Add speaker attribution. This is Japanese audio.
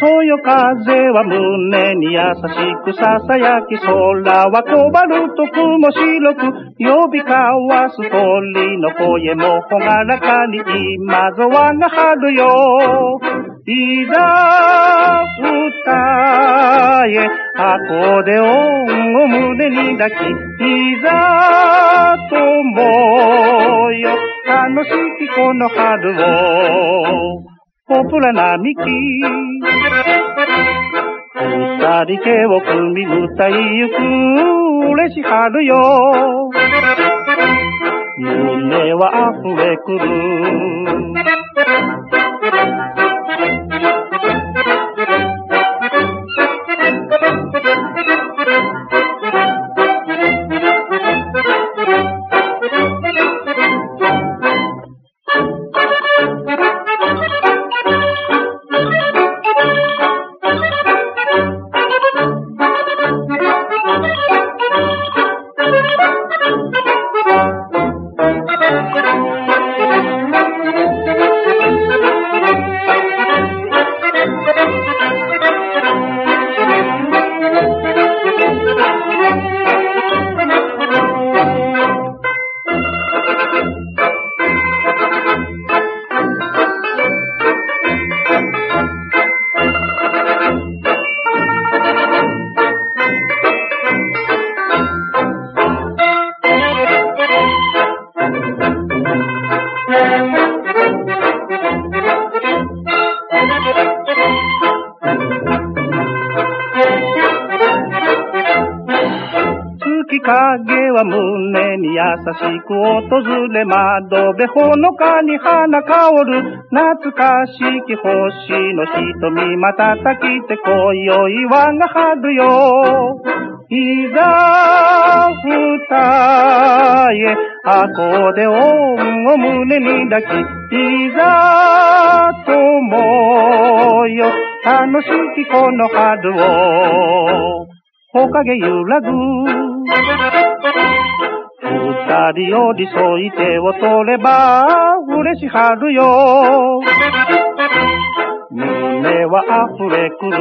Speaker 1: そよ風は胸に優しく囁き空はコバルト雲白く呼び交わす鳥の声もほがらかに今ぞ我が春よ。いざ歌え箱で音を胸に抱きいざともよ楽しきこの春をポプラ並木。二人手を組み歌いゆく嬉し春よ。夢は溢れくる。月影は胸に優しく訪れ窓辺ほのかに花香る。懐かしき星の瞳瞬きて今宵我が春よ。いざ歌え箱で音を胸に抱きいざともよ。楽しきこの春を。木陰揺らぐ。二人寄り添い手を取れば嬉しはるよ。胸は溢れくる。